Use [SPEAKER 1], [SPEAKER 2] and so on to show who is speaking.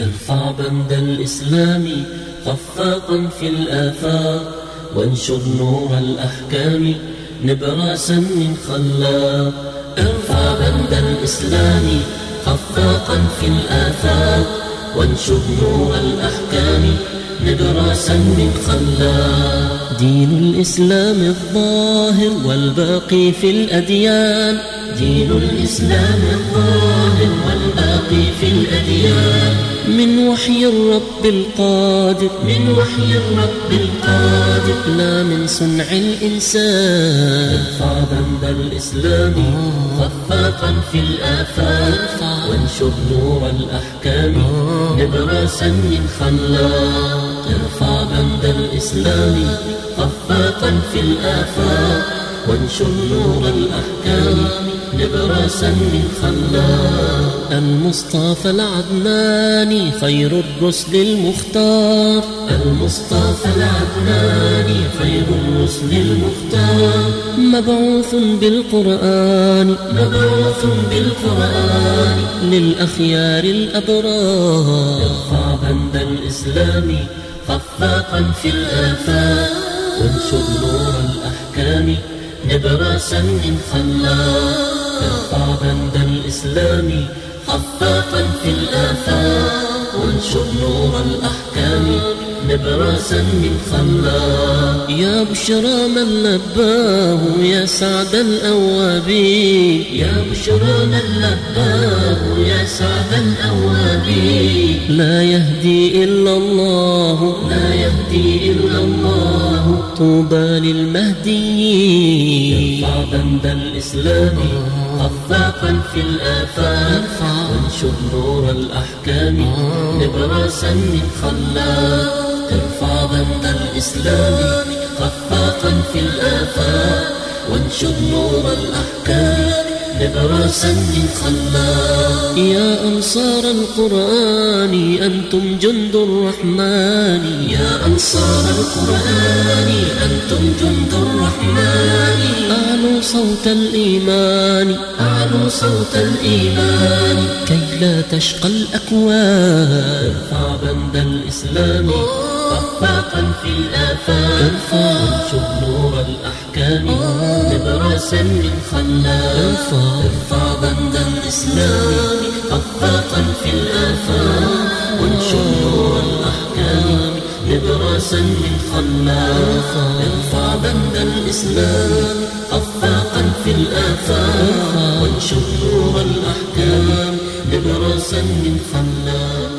[SPEAKER 1] ارفع بند الإسلام خفاقا في الآفاق. وانشر نور الأحكام نبراسا من خلاق. ارفع بند الإسلام خفاقا في الآفاق. وانشر نور الأحكام نبراسا من خلاق. دين الإسلام الظاهر والباقي في الأديان. دين الإسلام الظاهر والباقي في الأديان. من وحي الرب القادر. من وحي الرب القادر. لا من صنع الإنسان. ارفع بند الإسلام خفاقا في الآفاق وانشر نور الأحكام نبراسا من خلاق. ارفع بند الإسلام خفاقا في الآفاق وانشر نور الأحكام نبراسا من خلاق. المصطفى العدناني خير الرسل المختار. المصطفى العدناني خير الرسل المختار. مبعوث بالقرآن. مبعوث بالقرآن. للأخيار الأبرار. ارفع بند الإسلام خفاقا في الآفاق. وانشر نور الأحكام نبراسا من خلاق ارفع بند الإسلام خفاقا في الآفاق وانشر نور الأحكام. نبراسا من خلاق يا بشرى من لباه يا سعد الأوابين. يا بشرى من لباه يا سعد الأوابين. لا يهدي إلا الله. لا يهدي إلا الله. طوبى للمهديين. ارفع بند الإسلام خفاقا في الآفاق. وانشر نور الأحكام. نبراسا من خلاق بند الإسلام خفاقا في الآفاق وانشر نور الأحكام نبراسا من خلاق. يا أنصار القرآن أنتم جند الرحمن. يا أنصار القرآن أنتم جند الرحمن. أعلوا صوت الإيمان. أعلوا صوت الإيمان. كي لا تشقى الأكوان. ارفع بند الإسلام. خفاقا في الآفاق. وانشر نور الأحكام. نبراسا من خلاق ارفع بند الإسلام. خفاقا في الآفاق. وانشر نور الأحكام نبراسا من خلاق. ارفع بند الإسلام خفاقا في الآفاق. وانشر نور الأحكام نبراسا من خلاق.